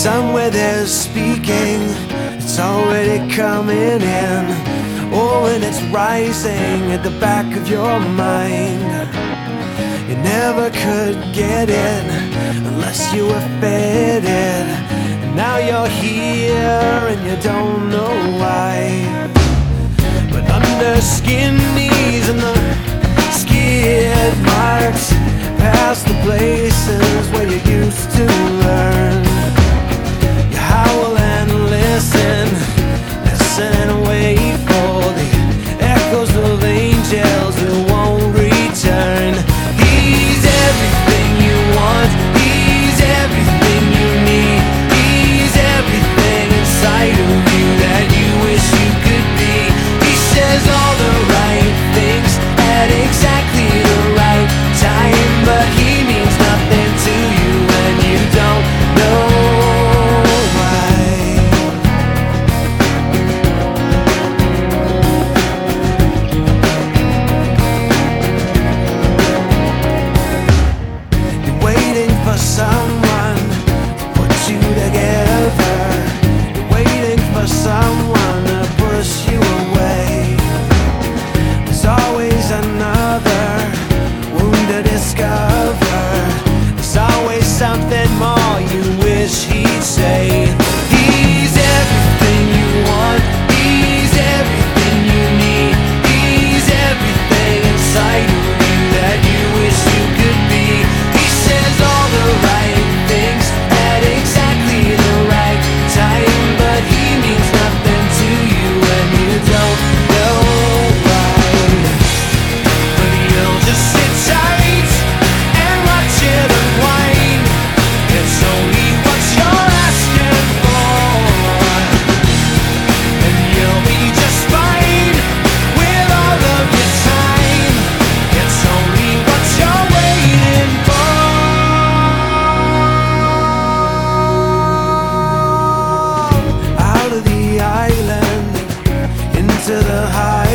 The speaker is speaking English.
Somewhere there's speaking, it's already coming in. Oh, and it's rising at the back of your mind. You never could get it unless you were fed it. And now you're here and you don't know why. But under skin knees and the skid marks past the place. the high.